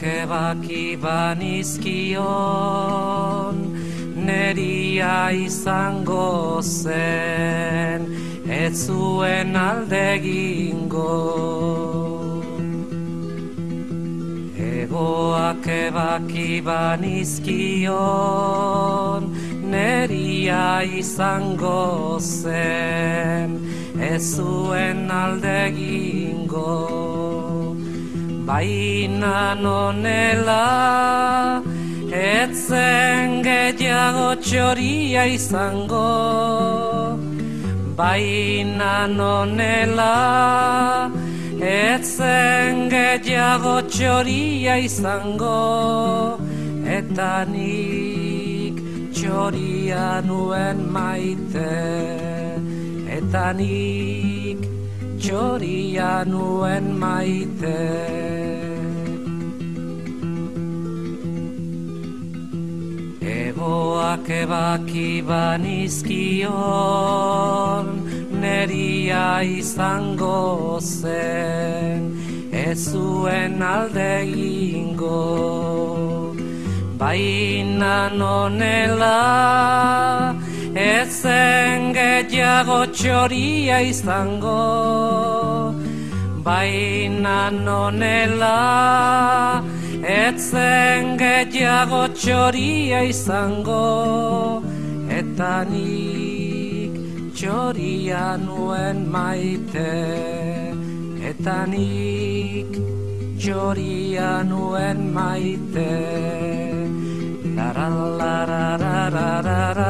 baki banizkion neria izango zen ez zuen aldegingo Egoak ebaki banizkion neria izango zen ez zuen aldegingo baina nonela etzen gehiago txoria izango. Baina nonela etzen gehiago txoria izango. Eta nik txoria nuen maite eta nik txoria nuen maite. Egoak ebaki banizkion neria izango zen ez zuen alde ingo baina nonela gehiago txoria izango baina nonela etzen gehiago txoria izango eta nik txoria nuen maite eta nik txoria nuen maite. Lara